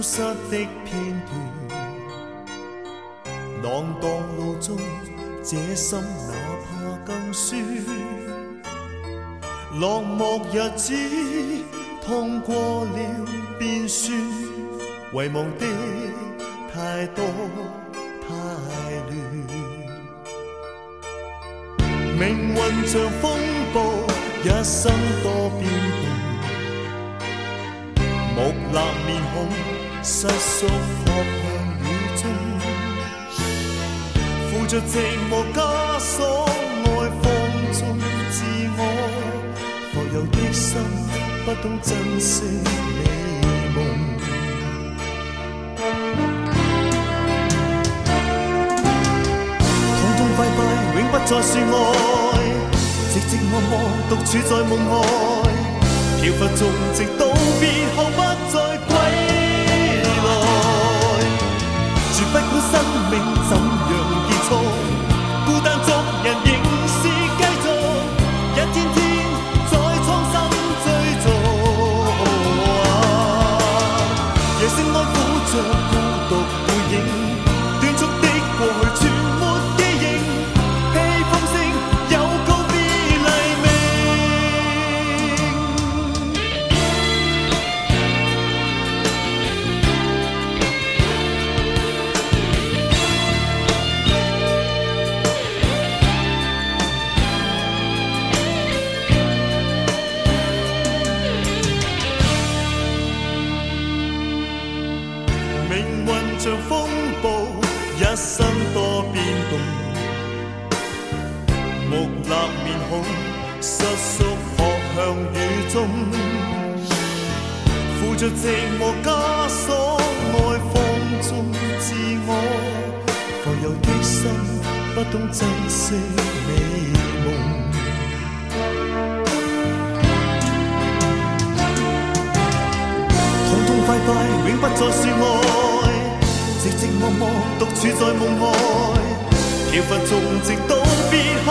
消失的片段，浪荡路中，这心哪怕更酸。落寞日子痛过了便算，遗忘的太多太乱。命运像风暴，一生多变动，木讷面孔。失缩扑向雨中，负着寂寞枷锁，爱放纵自我。浮游的心不懂珍惜美梦，痛痛快快永不再说爱，寂寂寞寞独处在梦外，漂浮中直到别后命运像风暴，一生多变动。木讷面孔，瑟缩扑向雨中，负着寂寞枷锁，爱放纵自我。浮游的心不懂珍惜你快快永不再说爱，寂寂寞寞独处在梦外，飘忽中直到别后